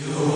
You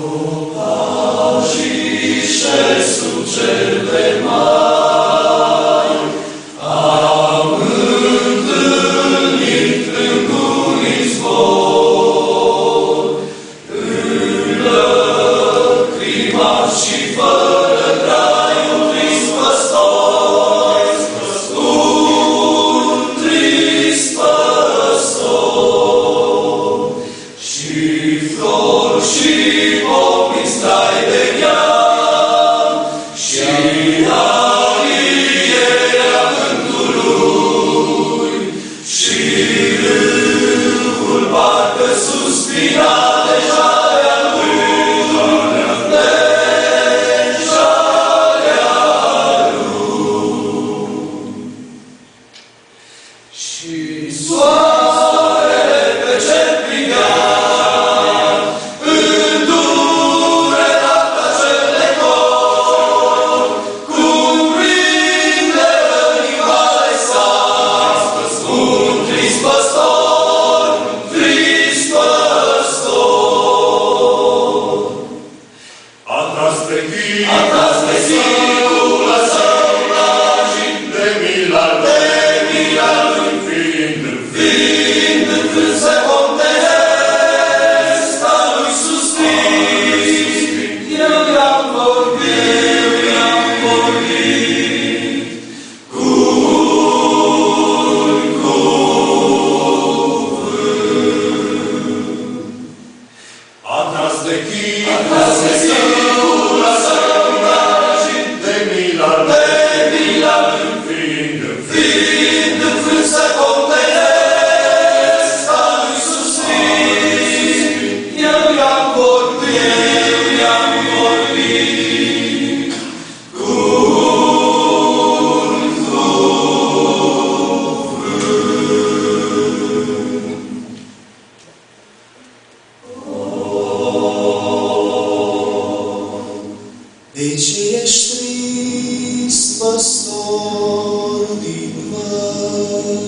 Across the sea. De ce ești trist, păstor din văr?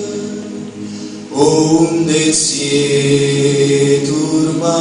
O, unde ți-e turba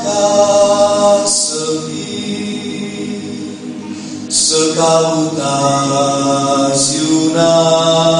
Sekabutas Yunatino